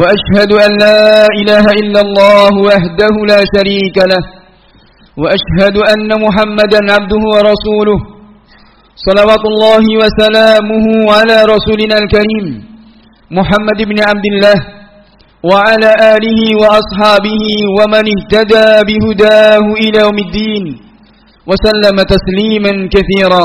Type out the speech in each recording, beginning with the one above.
وأشهد أن لا إله إلا الله وحده لا شريك له وأشهد أن محمدا عبده ورسوله صلوات الله وسلامه على رسولنا الكريم محمد بن عبد الله وعلى آله وأصحابه ومن اهتدى بهداه إلى يوم الدين وسلم تسليما كثيرا.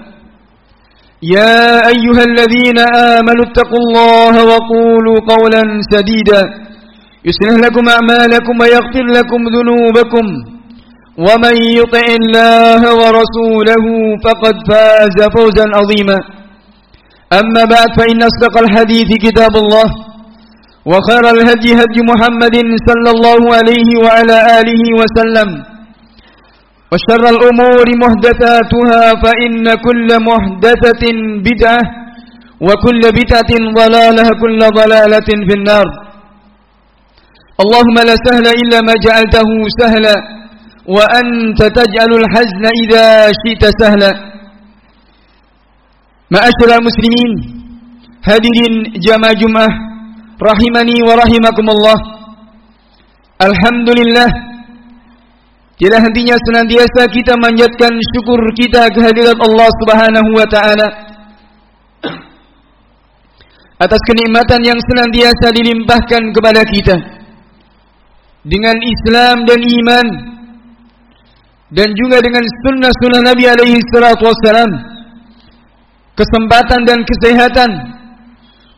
يا أيها الذين آمنوا اتقوا الله وقولوا قولا سديدا. يسنه لكم أعمالكم ويغفر لكم ذنوبكم. ومن يطع الله ورسوله فقد فاز فوزا عظيما. أما بعد فإن أصدق الحديث كتاب الله وخير الهدي هدي محمد صلى الله عليه وعلى آله وسلم. وشر الأمور محدثاتها فإن كل محدثة بدعة وكل بدعة ضلالة كل ضلالة في النار. اللهم لا سهل إلا ما جعلته سهلا وأنت تجعل الحزن إذا شئت سهلا. معاشر المسلمين hadirin jamaah Jumat rahimani wa rahimakumullah Alhamdulillah Tidak hentinya senantiasa kita manjatkan syukur kita kehadirat Allah Subhanahu wa taala. Atas kenikmatan yang senantiasa dilimpahkan kepada kita. Dengan Islam dan iman. Dan juga dengan sunnah-sunnah Nabi alaihi salatu kesempatan dan kesehatan.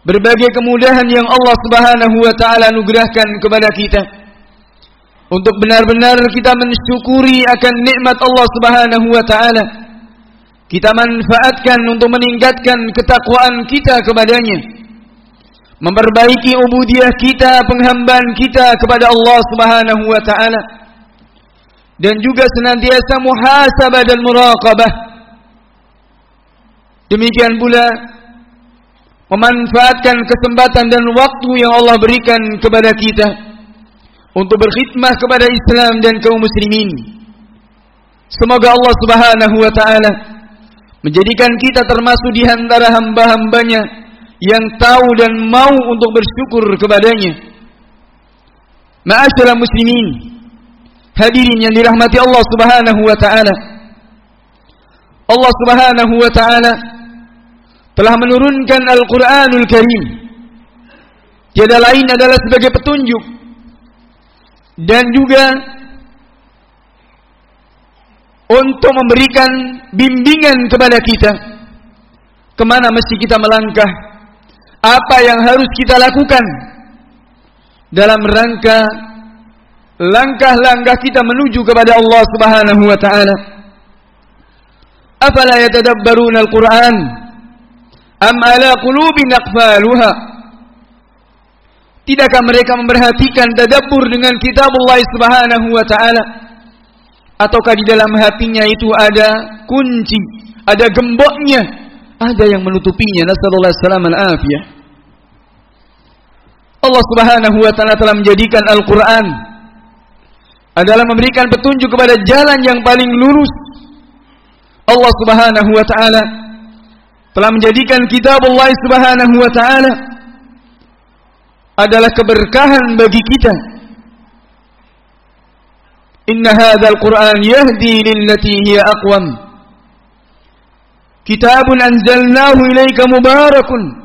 Berbagai kemudahan yang Allah Subhanahu wa taala anugerahkan kepada kita untuk benar-benar kita mensyukuri akan nikmat Allah Subhanahu wa taala. Kita manfaatkan untuk meningkatkan ketakwaan kita kepadanya. Memperbaiki ubudiyah kita penghambaan kita kepada Allah Subhanahu wa taala. Dan juga senantiasa muhasabah dan muraqabah. Demikian pula memanfaatkan kesempatan dan waktu yang Allah berikan kepada kita untuk berkhidmah kepada Islam dan kaum muslimin semoga Allah Subhanahu wa taala menjadikan kita termasuk di antara hamba-hambanya yang tahu dan mau untuk bersyukur kepadanya. Ma'asyiral muslimin, hadirin yang dirahmati Allah Subhanahu wa taala. Allah Subhanahu wa taala telah menurunkan Al-Qur'anul Karim. Tiada lain adalah sebagai petunjuk dan juga untuk memberikan bimbingan kepada kita ke mana mesti kita melangkah apa yang harus kita lakukan dalam rangka langkah-langkah kita menuju kepada Allah Subhanahu wa taala. Afala yatadabbaruna al-Qur'an am ala qulubin aqfaluha? Tidakkah mereka memperhatikan tadabbur dengan kitab Allah Subhanahu wa taala? Ataukah di dalam hatinya itu ada kunci, ada gemboknya, ada yang menutupinya? Nasallallahu alaihi wasallam. Allah Subhanahu wa taala telah menjadikan Al-Qur'an adalah memberikan petunjuk kepada jalan yang paling lurus. Allah Subhanahu wa taala telah menjadikan kitab Allah Subhanahu wa taala adalah keberkahan bagi kita. Inna hadzal Qur'an yahdi lillati hiya aqwam. Kitabun anzalnahu ilayka mubarakun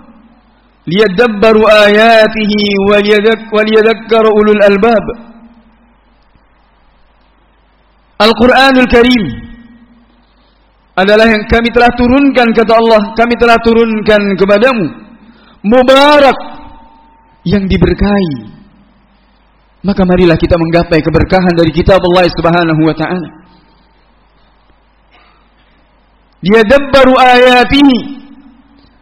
liyadabbaru ayatihi waliyadhakkar ulul albab Al-Quranul Karim adalah yang kami telah turunkan kata Allah kami telah turunkan kepadamu mubarak yang diberkahi. Maka marilah kita menggapai keberkahan dari kitab Allah Subhanahu wa taala. Dia dabbaru ayatihi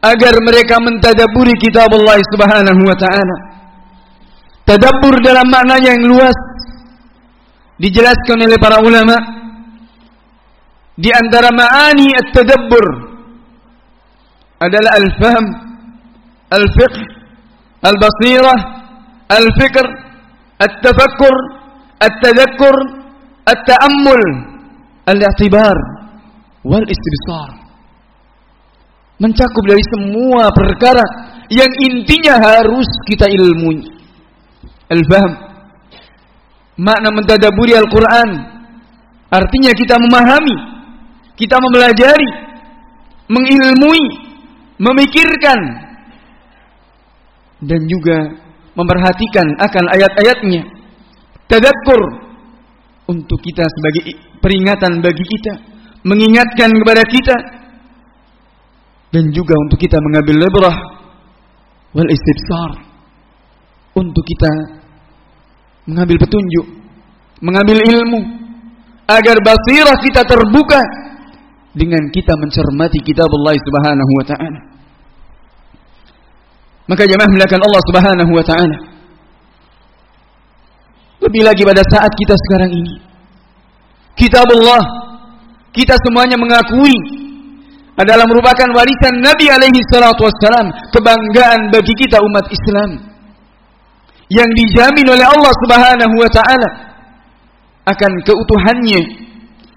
agar mereka mentadaburi kitab Allah Subhanahu wa taala. Tadabbur dalam maknanya yang luas dijelaskan oleh para ulama. Di antara maani at-tadabbur adalah al-fahm al-fiqh al-basirah al-fikr at-tafakkur at-tadhakkur at-ta'ammul al-i'tibar wal istibsar mencakup dari semua perkara yang intinya harus kita ilmui. Al-fahm makna mentadaburi Al-Quran. Artinya kita memahami kita mempelajari mengilmui memikirkan dan juga memperhatikan akan ayat-ayatnya tadakkur untuk kita sebagai peringatan bagi kita mengingatkan kepada kita dan juga untuk kita mengambil lebrah wal istibsar untuk kita mengambil petunjuk, mengambil ilmu agar basirah kita terbuka dengan kita mencermati kitab Allah Subhanahu wa taala. Maka jemaah melakukan Allah Subhanahu wa taala. Lebih lagi pada saat kita sekarang ini. Kitab Allah kita semuanya mengakui adalah merupakan warisan Nabi alaihi salatu wassalam, kebanggaan bagi kita umat Islam yang dijamin oleh Allah Subhanahu wa taala akan keutuhannya.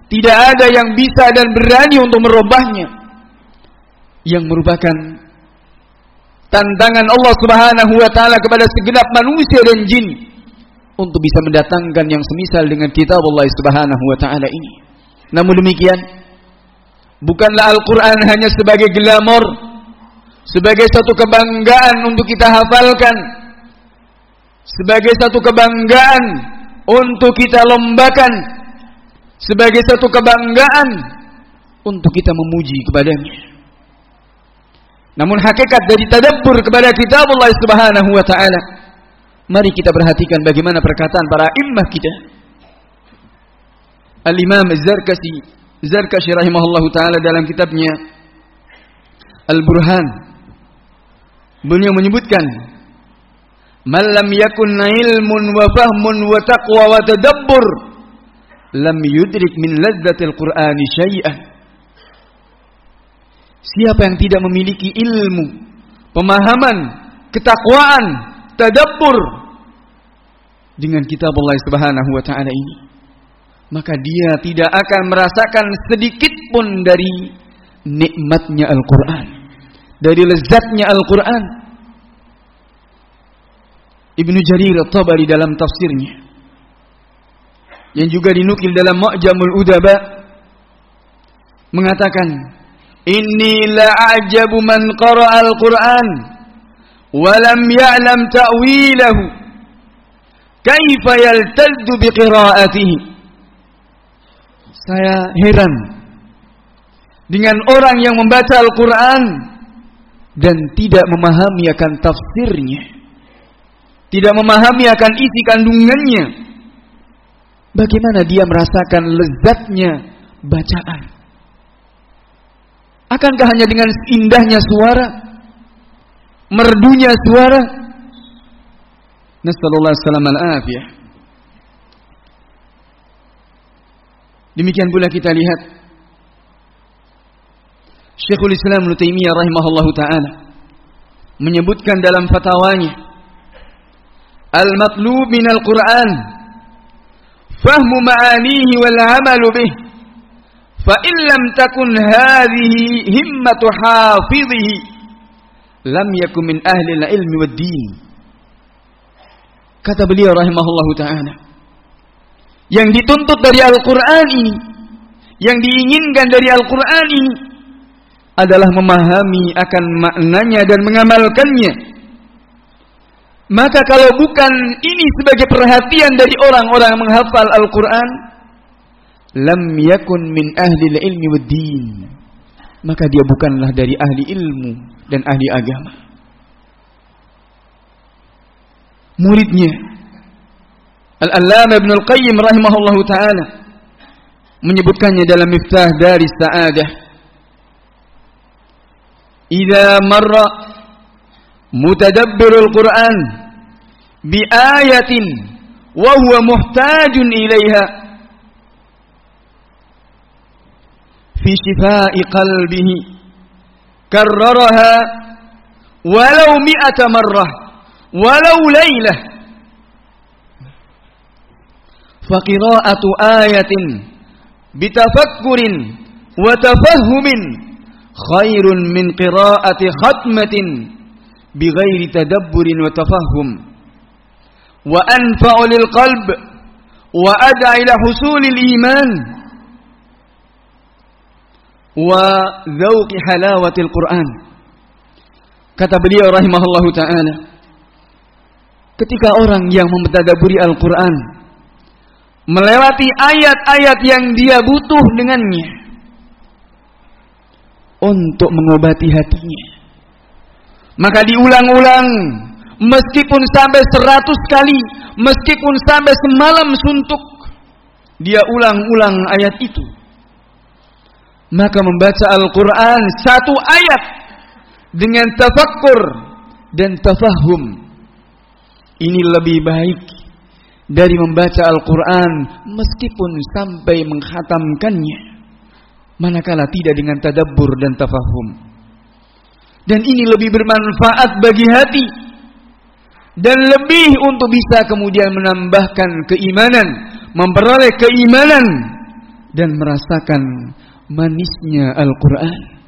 Tidak ada yang bisa dan berani untuk merubahnya. Yang merupakan tantangan Allah Subhanahu wa taala kepada segenap manusia dan jin untuk bisa mendatangkan yang semisal dengan kitab Allah Subhanahu wa taala ini. Namun demikian, bukanlah Al-Qur'an hanya sebagai glamor, sebagai satu kebanggaan untuk kita hafalkan, sebagai satu kebanggaan untuk kita lombakan sebagai satu kebanggaan untuk kita memuji kepadanya. Namun hakikat dari tadabbur kepada kitab Allah Subhanahu wa taala mari kita perhatikan bagaimana perkataan para imam kita. Al-Imam Az-Zarkasi Zarkashi rahimahullah taala dalam kitabnya Al-Burhan beliau menyebutkan Man lam yakun ilmun wa fahmun wa taqwa wa tadabbur lam yudrik min ladzatil Qur'ani syai'ah. Siapa yang tidak memiliki ilmu, pemahaman, ketakwaan, tadabbur dengan kitab Allah Subhanahu wa taala ini, maka dia tidak akan merasakan sedikit pun dari nikmatnya Al-Qur'an, dari lezatnya Al-Qur'an. Ibnu Jarir At-Tabari dalam tafsirnya yang juga dinukil dalam Mu'jamul Udaba mengatakan inni la'ajabu man qara'a al-Qur'an wa lam ya'lam ta'wilahu. Kaifa biqira'atihi saya heran dengan orang yang membaca Al-Quran dan tidak memahami akan tafsirnya tidak memahami akan isi kandungannya, bagaimana dia merasakan lezatnya bacaan? Akankah hanya dengan indahnya suara, merdunya suara? Nasallallahu salamal afiyah. Demikian pula kita lihat Syekhul Islam Nu'taimiyah rahimahullahu taala menyebutkan dalam fatwanya Al-matlub min al-Qur'an fahmu ma'anihi wal 'amalu bih Fa illam takun hadhihi himmatu hafidhihi lam yakun min ahli ilmi wad din. Kata beliau rahimahullahu taala. Yang dituntut dari Al-Qur'an ini, yang diinginkan dari Al-Qur'an ini adalah memahami akan maknanya dan mengamalkannya. Maka kalau bukan ini sebagai perhatian dari orang-orang yang menghafal Al-Qur'an, lam yakun min ahli ilmi wad din. Maka dia bukanlah dari ahli ilmu dan ahli agama. Muridnya Al-Allama Ibn Al-Qayyim rahimahullahu taala menyebutkannya dalam Miftah dari Sa'adah. Idza marra mutadabbirul Qur'an bi ayatin wa huwa muhtajun ilaiha في شفاء قلبه. كررها ولو مئة مرة ولو ليلة. فقراءة آية بتفكر وتفهم خير من قراءة ختمة بغير تدبر وتفهم. وأنفع للقلب وأدعى إلى حصول الإيمان. Wa dzauqi halawatil Quran. Kata beliau rahimahullahu taala, ketika orang yang mentadaburi Al-Qur'an melewati ayat-ayat yang dia butuh dengannya untuk mengobati hatinya, maka diulang-ulang meskipun sampai seratus kali, meskipun sampai semalam suntuk, dia ulang-ulang ayat itu maka membaca Al-Quran satu ayat dengan tafakkur dan tafahum. Ini lebih baik dari membaca Al-Quran meskipun sampai menghatamkannya. Manakala tidak dengan tadabbur dan tafahum. Dan ini lebih bermanfaat bagi hati dan lebih untuk bisa kemudian menambahkan keimanan memperoleh keimanan dan merasakan manisnya Al-Quran.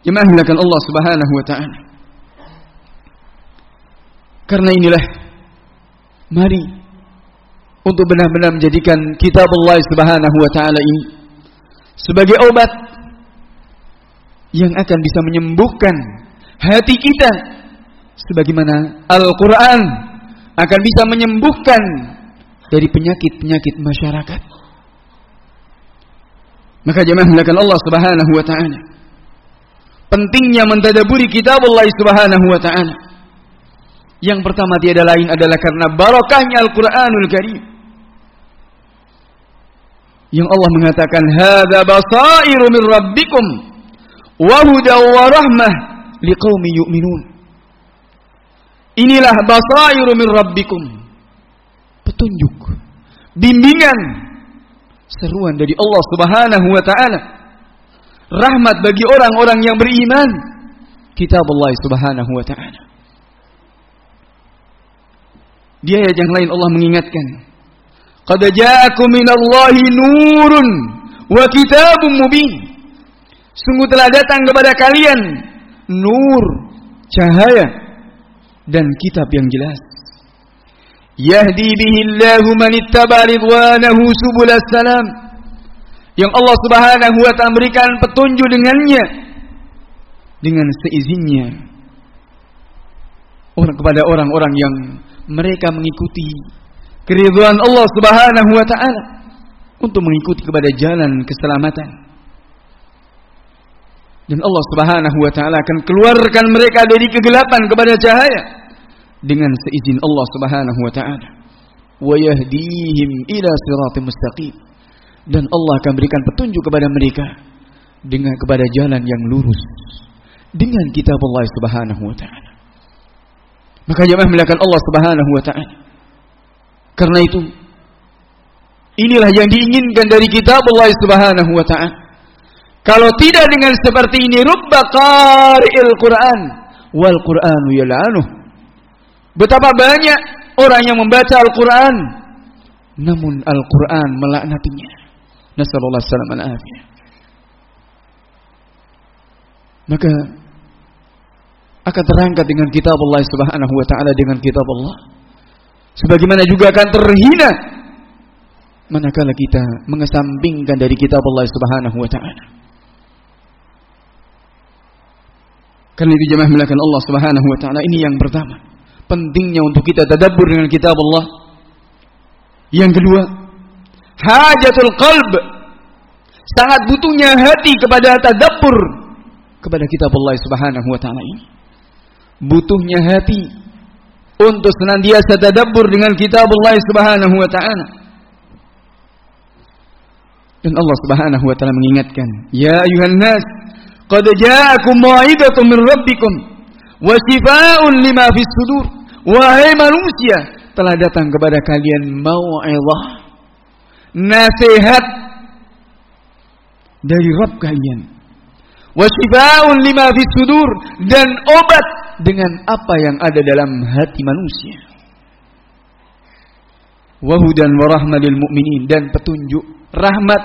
Jemaah Allah subhanahu wa ta'ala. Karena inilah, mari untuk benar-benar menjadikan kitab Allah subhanahu wa ta'ala ini sebagai obat yang akan bisa menyembuhkan hati kita sebagaimana Al-Quran akan bisa menyembuhkan dari penyakit-penyakit masyarakat. Maka jemaah melakukan Allah Subhanahu wa taala. Pentingnya mentadaburi kitab Allah Subhanahu wa taala. Yang pertama tiada lain adalah karena barokahnya Al-Qur'anul Karim. Yang Allah mengatakan hadza basairu min rabbikum wa wa rahmah liqaumin yu'minun. Inilah basairu min rabbikum. Petunjuk, bimbingan seruan dari Allah Subhanahu wa taala. Rahmat bagi orang-orang yang beriman. Kitab Allah Subhanahu wa taala. Di ayat yang lain Allah mengingatkan, "Qad ja'akum minallahi nurun wa kitabun mubin." Sungguh telah datang kepada kalian nur, cahaya dan kitab yang jelas. Yahdi bihillahu man ittaba ridwanahu subulas salam. Yang Allah Subhanahu wa taala berikan petunjuk dengannya dengan seizinnya orang kepada orang-orang yang mereka mengikuti keridhaan Allah Subhanahu wa taala untuk mengikuti kepada jalan keselamatan. Dan Allah Subhanahu wa taala akan keluarkan mereka dari kegelapan kepada cahaya dengan seizin Allah Subhanahu wa taala. Wa yahdihim ila siratal mustaqim. Dan Allah akan berikan petunjuk kepada mereka dengan kepada jalan yang lurus dengan kitab Allah Subhanahu wa taala. Maka jemaah melakukan Allah Subhanahu wa taala. Karena itu inilah yang diinginkan dari kitab Allah Subhanahu wa taala. Kalau tidak dengan seperti ini rubba qari'il Quran wal Qur'anu yal'anuh Betapa banyak orang yang membaca Al-Quran, namun Al-Quran melaknatinya. Nasallallahu alaihi Maka akan terangkat dengan kitab Allah Subhanahu wa taala dengan kitab Allah. Sebagaimana juga akan terhina manakala kita mengesampingkan dari kitab Allah Subhanahu wa taala. Karena itu jemaah melakukan Allah Subhanahu wa taala ini yang pertama pentingnya untuk kita tadabbur dengan kitab Allah. Yang kedua, Hajatul qalb. Sangat butuhnya hati kepada tadabbur kepada kitab Allah Subhanahu wa taala ini. Butuhnya hati untuk senantiasa tadabbur dengan kitab Allah Subhanahu wa taala. Dan Allah Subhanahu wa taala mengingatkan, "Ya ayuhan nas, qad ja'akum mau'izatun min rabbikum wa shifaa'un lima fis sudur." Wahai manusia, telah datang kepada kalian mau'izah, nasihat dari Rabb kalian. Wa shifaa'un lima fis sudur dan obat dengan apa yang ada dalam hati manusia. Wahudan warahmatil mu'minin dan petunjuk rahmat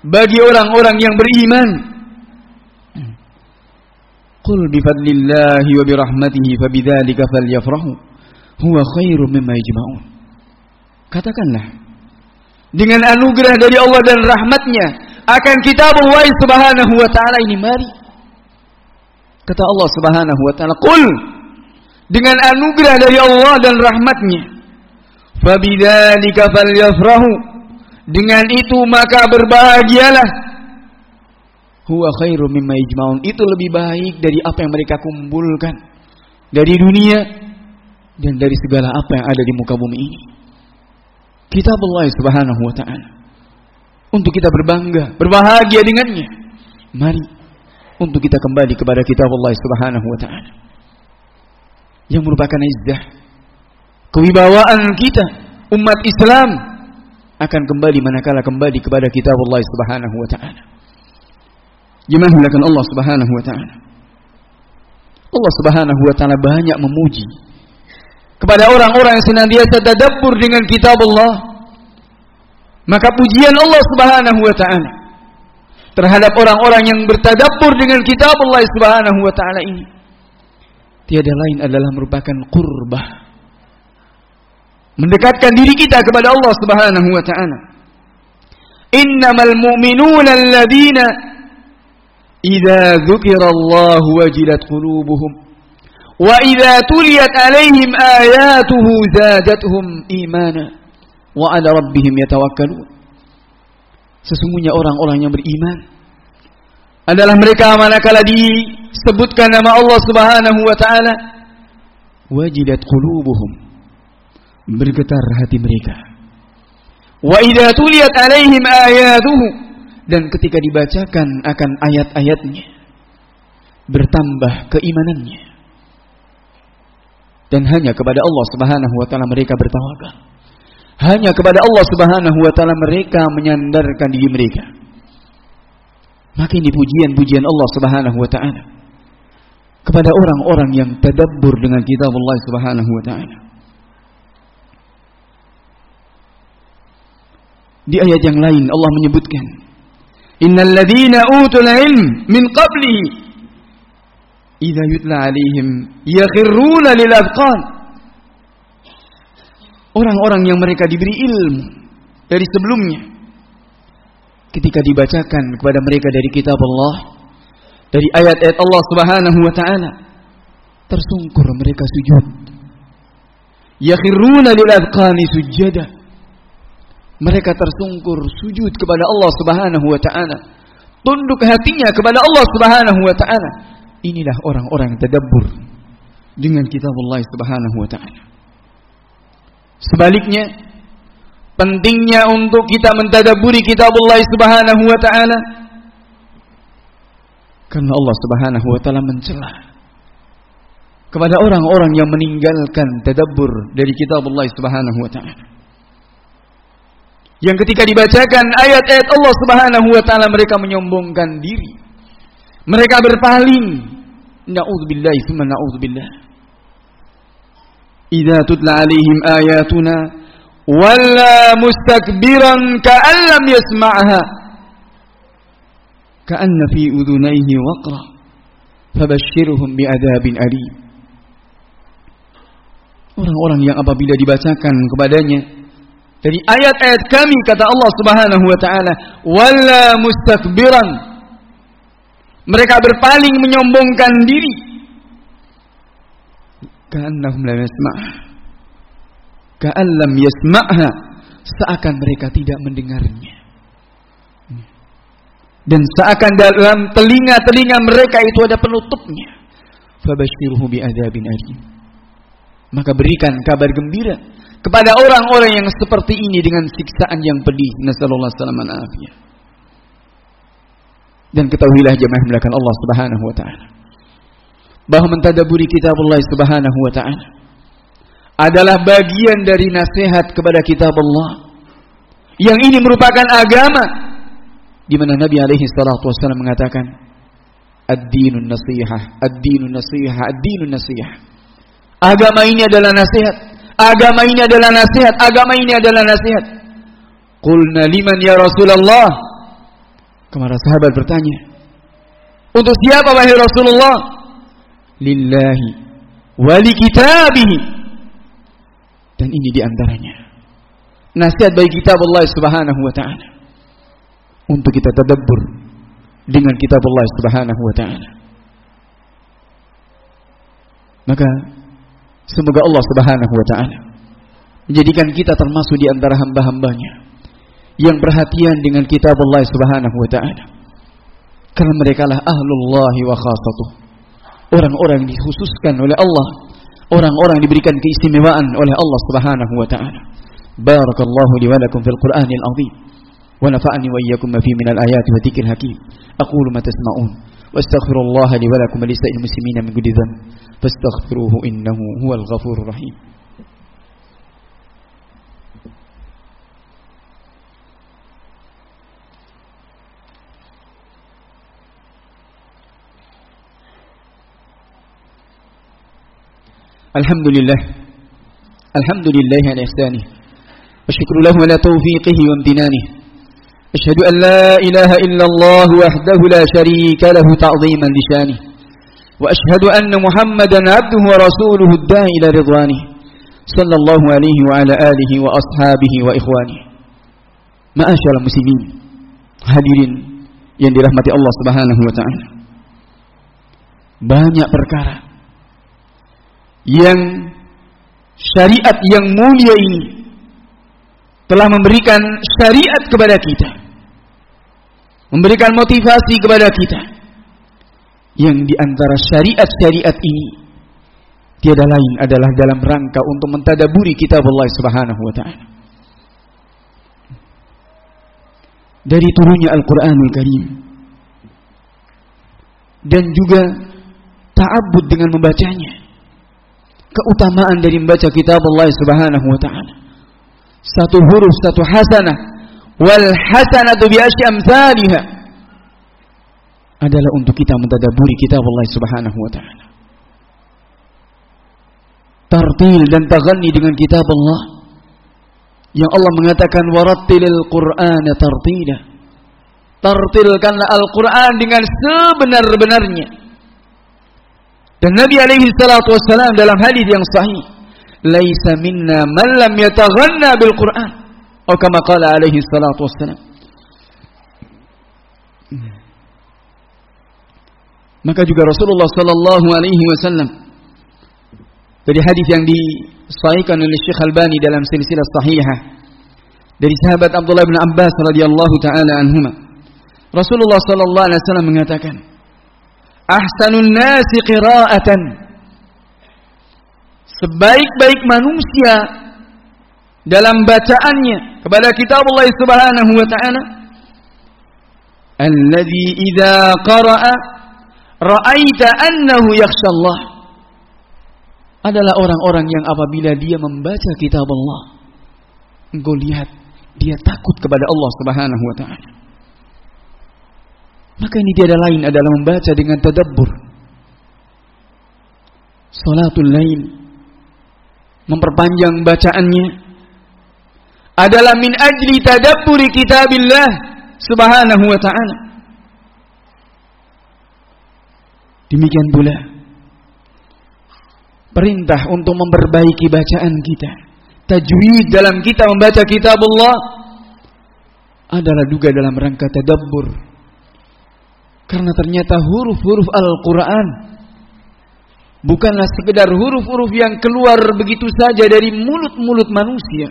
bagi orang-orang yang beriman. Qul bifadlillahi wa birahmatihi fabidzalika falyafrahu huwa khairum mimma yajma'un. Katakanlah dengan anugerah dari Allah dan rahmatnya akan kitab Allah Subhanahu wa taala ini mari Kata Allah Subhanahu wa taala, "Qul" dengan anugerah dari Allah dan rahmatnya. Fabidzalika falyafrahu. Dengan itu maka berbahagialah. Huwa khairu mimma yajma'un. Itu lebih baik dari apa yang mereka kumpulkan dari dunia dan dari segala apa yang ada di muka bumi ini. Kitab Allah Subhanahu wa taala. Untuk kita berbangga, berbahagia dengannya. Mari untuk kita kembali kepada kitab Allah Subhanahu wa taala. Yang merupakan izzah kewibawaan kita umat Islam akan kembali manakala kembali kepada kitab Allah Subhanahu wa taala. Jemaah Allah Subhanahu wa taala. Allah Subhanahu wa taala banyak memuji kepada orang-orang yang senantiasa tadabbur dengan kitab Allah. Maka pujian Allah Subhanahu wa taala terhadap orang-orang yang bertadabbur dengan kitab Allah Subhanahu wa taala ini tiada lain adalah merupakan qurbah mendekatkan diri kita kepada Allah Subhanahu wa taala innamal mu'minuna alladziina idza dzukira Allah wajilat qulubuhum wa idza tuliyat alaihim ayatuhu zadatuhum imana. Wa ala rabbihim yatawakkalun. Sesungguhnya orang-orang yang beriman adalah mereka manakala disebutkan nama Allah Subhanahu wa taala wajidat qulubuhum bergetar hati mereka. Wa idza tuliyat alaihim ayatuhu dan ketika dibacakan akan ayat-ayatnya bertambah keimanannya dan hanya kepada Allah Subhanahu wa taala mereka bertawakal hanya kepada Allah Subhanahu wa taala mereka menyandarkan diri mereka. Maka ini pujian-pujian Allah Subhanahu wa taala kepada orang-orang yang tadabbur dengan kitab Allah Subhanahu wa taala. Di ayat yang lain Allah menyebutkan Innal ladzina utul ilm min qablihi idza yutla alaihim yakhiruna lil orang-orang yang mereka diberi ilmu dari sebelumnya ketika dibacakan kepada mereka dari kitab Allah dari ayat-ayat Allah Subhanahu wa taala tersungkur mereka sujud. Yakhiruna lil adqani sujada mereka tersungkur sujud kepada Allah Subhanahu wa taala. Tunduk hatinya kepada Allah Subhanahu wa taala inilah orang-orang yang tadabbur dengan kitab Allah Subhanahu wa taala Sebaliknya, pentingnya untuk kita mentadaburi kitab Allah Subhanahu wa taala karena Allah Subhanahu wa taala mencela kepada orang-orang yang meninggalkan tadabbur dari kitab Allah Subhanahu wa taala. Yang ketika dibacakan ayat-ayat Allah Subhanahu wa taala mereka menyombongkan diri. Mereka berpaling. Nauzubillahi tsumma nauzubillah. إذا تتلى عليهم آياتنا ولا مستكبرا كأن لم يسمعها كأن في أذنيه وقرا فبشرهم بعذاب أليم Orang-orang yang apabila dibacakan kepadanya dari ayat-ayat kami kata Allah Subhanahu wa taala wala mustakbiran Mereka berpaling menyombongkan diri. Seakan mereka tidak mendengarnya. Dan seakan dalam telinga-telinga mereka itu ada penutupnya. Fabashiruhu. Maka berikan kabar gembira kepada orang-orang yang seperti ini dengan siksaan yang pedih. Nasallallahu alaihi wasallam dan ketahuilah jemaah melakukan Allah Subhanahu wa taala bahwa mentadaburi kitab Allah Subhanahu wa taala adalah bagian dari nasihat kepada kitab Allah. Yang ini merupakan agama di mana Nabi alaihi salatu wasallam mengatakan ad-dinun nasihah, ad-dinun nasihah, ad-dinun nasihah. Agama ini adalah nasihat. Agama ini adalah nasihat. Agama ini adalah nasihat. Qulna liman ya Rasulullah? Ke mana sahabat bertanya, untuk siapa wahai Rasulullah? lillahi wali kitabihi. Dan ini di antaranya nasihat bagi kitab Allah subhanahu wa ta'ala. Untuk kita tadabbur dengan kitab Allah subhanahu wa ta'ala. Maka semoga Allah subhanahu wa ta'ala menjadikan kita termasuk di antara hamba-hambanya yang perhatian dengan kitab Allah subhanahu wa ta'ala karena mereka lah ahlullahi wa khasatuh orang-orang yang dikhususkan oleh Allah, orang-orang diberikan keistimewaan oleh Allah Subhanahu wa taala. Barakallahu li wa lakum fil Qur'anil azim. Wa nafa'ani wa iyyakum ma fi min al-ayati wa dzikril hakim. Aqulu ma tasma'un wa astaghfirullah li wa lakum wa lisa'il muslimina min kulli dhanb fastaghfiruhu innahu huwal الحمد لله الحمد لله على إحسانه. والشكر له على توفيقه وامتنانه. أشهد أن لا إله إلا الله وحده لا شريك له تعظيما لشانه. وأشهد أن محمدا عبده ورسوله الداعي إلى رضوانه. صلى الله عليه وعلى آله وأصحابه وإخوانه. معاشر المسلمين hadirin yang dirahmati Allah Subhanahu wa taala. Banyak perkara yang syariat yang mulia ini telah memberikan syariat kepada kita memberikan motivasi kepada kita yang di antara syariat-syariat ini tiada lain adalah dalam rangka untuk mentadaburi kitab Allah Subhanahu wa taala. Dari turunnya Al-Qur'anul Karim dan juga ta'abbud dengan membacanya keutamaan dari membaca kitab Allah Subhanahu wa taala. Satu huruf satu hasanah wal hasanatu bi amsalha adalah untuk kita mentadaburi kitab Allah Subhanahu wa taala. Tartil dan taghanni dengan kitab Allah yang Allah mengatakan warattilil qur'ana tartila. Tartilkanlah Al-Qur'an dengan sebenar-benarnya dan Nabi alaihi salatu wassalam dalam hadis yang sahih, "Laisa minna man lam yataghanna bil Qur'an." Atau kama qala alaihi salatu wassalam. Maka juga Rasulullah sallallahu alaihi wasallam dari hadis yang disahihkan oleh Syekh Albani dalam silsilah sahihah dari sahabat Abdullah bin Abbas radhiyallahu taala anhuma Rasulullah sallallahu alaihi wasallam mengatakan ahsanun nasi qira'atan. Sebaik-baik manusia dalam bacaannya kepada kitab Allah Subhanahu wa taala alladhi idza qara'a ra'aita annahu yakhsha adalah orang-orang yang apabila dia membaca kitab Allah engkau lihat dia takut kepada Allah Subhanahu wa taala maka ini tiada lain adalah membaca dengan tadabbur. Salatul lain memperpanjang bacaannya adalah min ajli tadabburi kitabillah subhanahu wa ta'ala. Demikian pula perintah untuk memperbaiki bacaan kita. Tajwid dalam kita membaca kitab Allah adalah juga dalam rangka tadabbur karena ternyata huruf-huruf Al-Quran bukanlah sekedar huruf-huruf yang keluar begitu saja dari mulut-mulut manusia.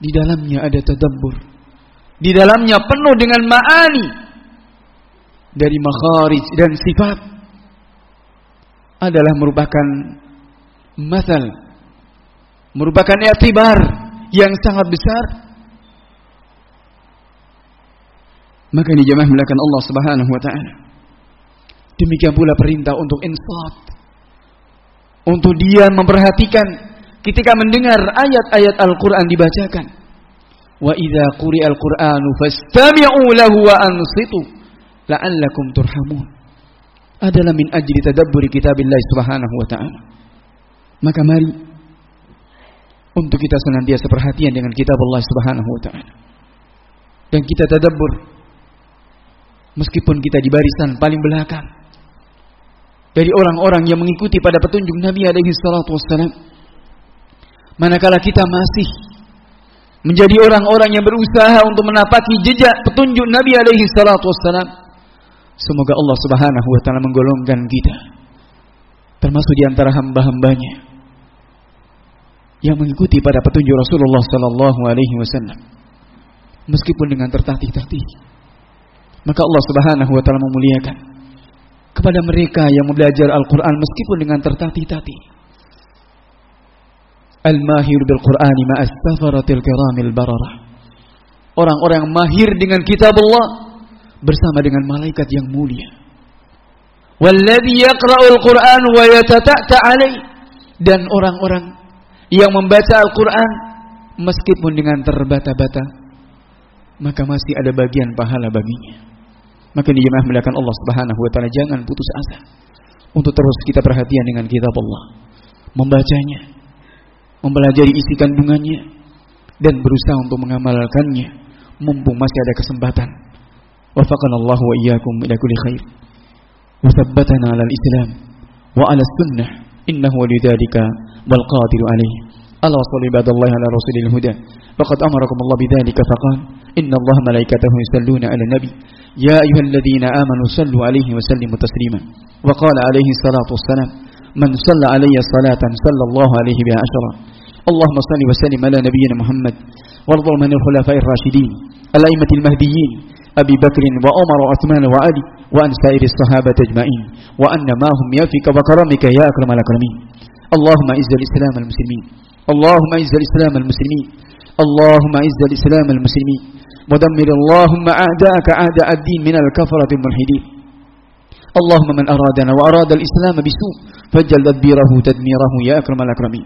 Di dalamnya ada tadabbur. Di dalamnya penuh dengan ma'ani dari makharij dan sifat adalah merupakan masal merupakan i'tibar yang sangat besar maka ini jemaah melakukan Allah Subhanahu wa taala. Demikian pula perintah untuk insaf untuk dia memperhatikan ketika mendengar ayat-ayat Al-Qur'an dibacakan. Wa idza quri'al qur'anu fastami'u lahu wa ansitu la'allakum turhamun. Adalah min ajli tadabburi kitabillah subhanahu wa ta'ala. Maka mari untuk kita senantiasa perhatian dengan kitab Allah Subhanahu wa taala. Dan kita tadabbur meskipun kita di barisan paling belakang dari orang-orang yang mengikuti pada petunjuk Nabi alaihi salatu wassalam. Manakala kita masih menjadi orang-orang yang berusaha untuk menapaki jejak petunjuk Nabi alaihi salatu wassalam. Semoga Allah Subhanahu wa taala menggolongkan kita termasuk di antara hamba-hambanya yang mengikuti pada petunjuk Rasulullah sallallahu alaihi wasallam meskipun dengan tertatih-tatih maka Allah Subhanahu wa taala memuliakan kepada mereka yang belajar Al-Qur'an meskipun dengan tertatih-tatih. Al-mahir bil Qur'ani ma astafaratil kiramil bararah orang-orang yang mahir dengan kitab Allah bersama dengan malaikat yang mulia. Walladzi yaqra'ul Qur'an wa yatata'ta alaihi dan orang-orang yang membaca Al-Quran meskipun dengan terbata-bata maka masih ada bagian pahala baginya maka ini jemaah melihatkan Allah Subhanahu wa taala jangan putus asa untuk terus kita perhatian dengan kitab Allah, membacanya, mempelajari isi kandungannya dan berusaha untuk mengamalkannya mumpung masih ada kesempatan. Wafaqana Allah wa iyyakum ila kulli khair. Wa thabbatana 'ala al-islam wa 'ala sunnah innahu lidzalika wal qadiru alaih Ala wa ba'dallahi ala rasulil huda. Faqad amarakum Allah bidhalika faqan إن الله ملائكته يصلون على النبي. يا أيها الذين آمنوا صلوا عليه وسلموا تسليما. وقال عليه الصلاة والسلام من صلى علي صلاة صلى الله عليه بها عشرا. اللهم صل وسلم على نبينا محمد وارض من الخلفاء الراشدين الأئمة المهديين أبي بكر وعمر وعثمان وعلي وأن سائر الصحابة أجمعين وأن ما هم يفك وكرمك يا أكرم الأكرمين. اللهم أعز الإسلام المسلمين. اللهم أعز الإسلام المسلمين. اللهم اعز الإسلام المسلمين ودمر اللهم أعداءك أعداء الدين من الكفرة الملحدين اللهم من أرادنا وأراد الإسلام بسوء فجل تدبيره تدميره يا أكرم الأكرمين.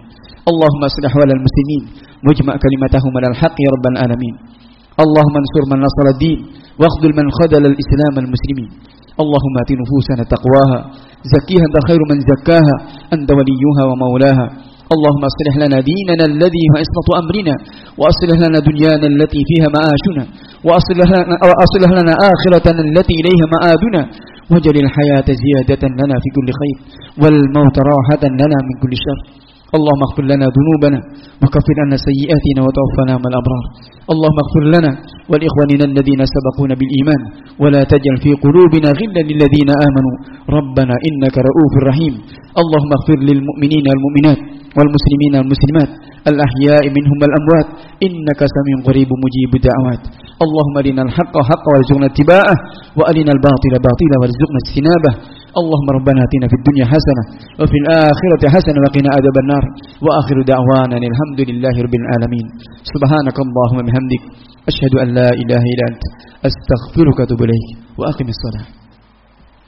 اللهم اصلح ولا المسلمين واجمع كلمتهم على الحق يا رب العالمين. اللهم انصر من نصر الدين واخذل من خذل الإسلام المسلمين. اللهم ات نفوسنا تقواها زكيها أنت خير من زكاها أنت وليها ومولاها. اللهم أصلح لنا ديننا الذي هو عصمة أمرنا وأصلح لنا دنيانا التي فيها معاشنا وأصلح لنا, آخرتنا التي إليها مآبنا واجعل الحياة زيادة لنا في كل خير والموت راحة لنا من كل شر. اللهم اغفر لنا ذنوبنا وكفر عنا سيئاتنا وتوفنا مع الأبرار. اللهم اغفر لنا ولإخواننا الذين سبقونا بالإيمان ولا تجعل في قلوبنا غلا للذين آمنوا. ربنا إنك رؤوف رحيم. اللهم اغفر للمؤمنين والمؤمنات والمسلمين والمسلمات الأحياء منهم والأموات. إنك سميع قريب مجيب الدعوات. اللهم أرنا الحق حقا وارزقنا اتباعه وأرنا الباطل باطلا وارزقنا اجتنابه. اللهم ربنا آتنا في الدنيا حسنة وفي الآخرة حسنة وقنا عذاب النار. وآخر دعوانا الحمد لله رب العالمين. سبحانك اللهم بحمدك أشهد أن لا إله إلا أنت أستغفرك وأتوب إليك. وأقم الصلاة.